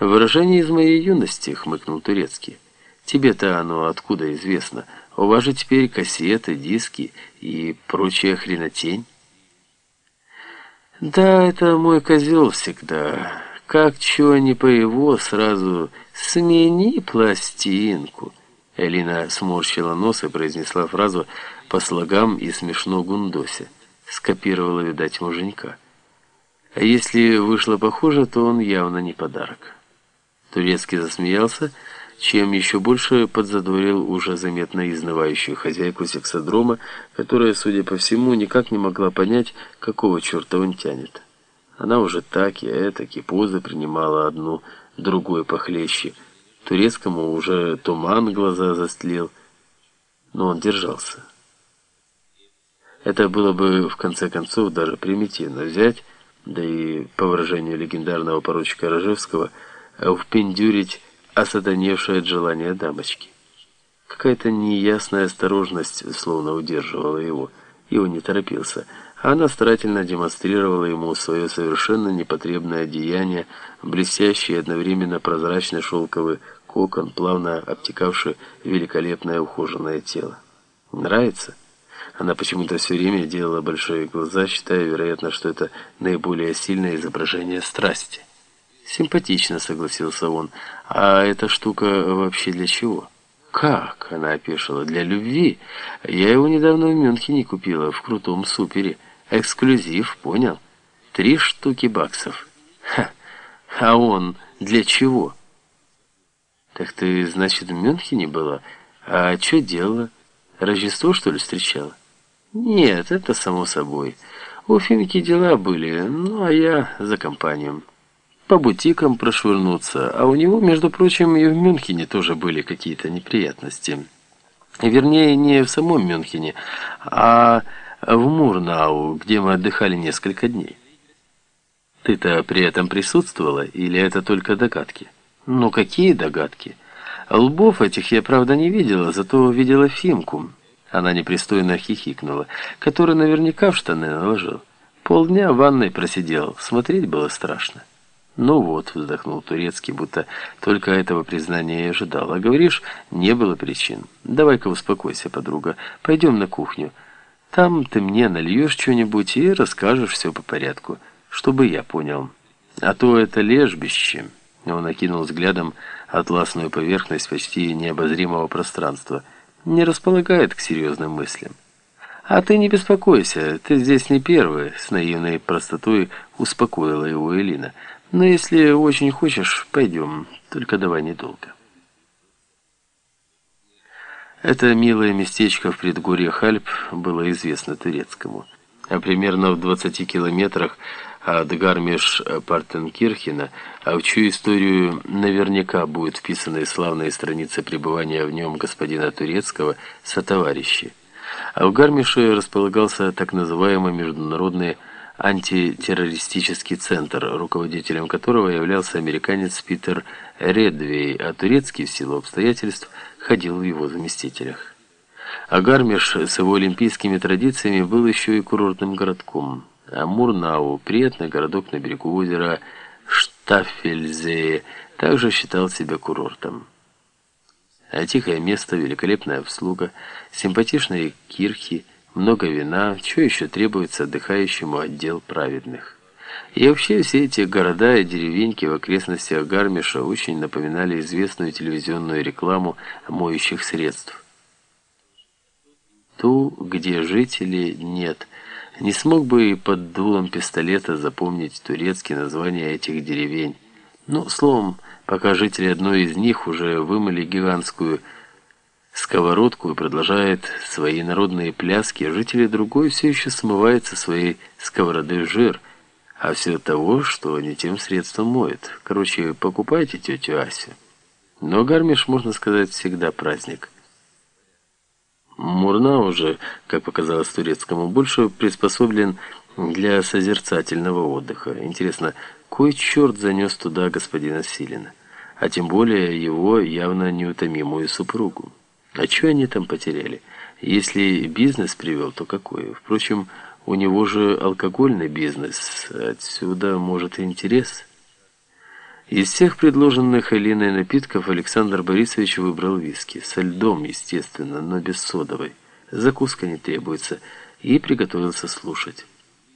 «Выражение из моей юности», — хмыкнул Турецкий. «Тебе-то оно откуда известно? У вас же теперь кассеты, диски и прочая хренотень». «Да, это мой козел всегда. Как чего не по его, сразу смени пластинку». Элина сморщила нос и произнесла фразу по слогам и смешно гундося. Скопировала, видать, муженька. А если вышло похоже, то он явно не подарок. Турецкий засмеялся, чем еще больше подзадорил уже заметно изнывающую хозяйку сексодрома, которая, судя по всему, никак не могла понять, какого черта он тянет. Она уже так и этак и позы принимала одну, другую похлеще. Турецкому уже туман глаза застлил, но он держался. Это было бы, в конце концов, даже примитивно взять, да и, по выражению легендарного поручика Рожевского, впендюрить осатаневшее от желания дамочки. Какая-то неясная осторожность словно удерживала его, и он не торопился, она старательно демонстрировала ему свое совершенно непотребное одеяние, блестящий одновременно прозрачный шелковый кокон, плавно обтекавший великолепное ухоженное тело. «Нравится?» Она почему-то все время делала большие глаза, считая, вероятно, что это наиболее сильное изображение страсти. «Симпатично», — согласился он. «А эта штука вообще для чего?» «Как?» — она опешила. «Для любви. Я его недавно в Мюнхене купила, в крутом супере. Эксклюзив, понял? Три штуки баксов. Ха! А он для чего?» «Так ты, значит, в Мюнхене была? А что делала? Рождество, что ли, встречала?» «Нет, это само собой. У Финки дела были, ну а я за компанию» по бутикам прошвырнуться, а у него, между прочим, и в Мюнхене тоже были какие-то неприятности. Вернее, не в самом Мюнхене, а в Мурнау, где мы отдыхали несколько дней. Ты-то при этом присутствовала, или это только догадки? Ну, какие догадки? Лбов этих я, правда, не видела, зато видела Фимку. Она непристойно хихикнула, который наверняка в штаны наложил. Полдня в ванной просидел, смотреть было страшно. «Ну вот», — вздохнул Турецкий, будто только этого признания и ожидал. «А говоришь, не было причин. Давай-ка успокойся, подруга. Пойдем на кухню. Там ты мне нальешь что-нибудь и расскажешь все по порядку, чтобы я понял. А то это лежбище». Он окинул взглядом атласную поверхность почти необозримого пространства. «Не располагает к серьезным мыслям». «А ты не беспокойся, ты здесь не первый», — с наивной простотой успокоила его Элина. Но если очень хочешь, пойдем, только давай недолго. Это милое местечко в предгорьях Альп было известно Турецкому. А примерно в 20 километрах от Гармиш-Партенкирхена, а в чью историю наверняка будет вписаны славные страницы пребывания в нем господина Турецкого со товарищи. А в Гармише располагался так называемый международный антитеррористический центр, руководителем которого являлся американец Питер Редвей, а турецкий в силу обстоятельств ходил в его заместителях. А Гармиш с его олимпийскими традициями был еще и курортным городком. А Мурнау, приятный городок на берегу озера Штаффельзее, также считал себя курортом. А тихое место, великолепная обслуга, симпатичные кирхи – много вина, что еще требуется отдыхающему отдел праведных. И вообще все эти города и деревеньки в окрестностях Гармиша очень напоминали известную телевизионную рекламу моющих средств. Ту, где жителей нет. Не смог бы и под дулом пистолета запомнить турецкие названия этих деревень. Ну, словом, пока жители одной из них уже вымыли гигантскую сковородку и продолжает свои народные пляски, жители другой все еще смывают со своей сковороды жир, а все того, что они тем средством моют. Короче, покупайте тетю Асю. Но Гармиш, можно сказать, всегда праздник. Мурна уже, как показалось турецкому, больше приспособлен для созерцательного отдыха. Интересно, кой черт занес туда господина Силина? А тем более его явно неутомимую супругу. А что они там потеряли? Если бизнес привел, то какой? Впрочем, у него же алкогольный бизнес. Отсюда, может, интерес. Из всех предложенных Алиной напитков Александр Борисович выбрал виски. Со льдом, естественно, но без содовой. Закуска не требуется. И приготовился слушать.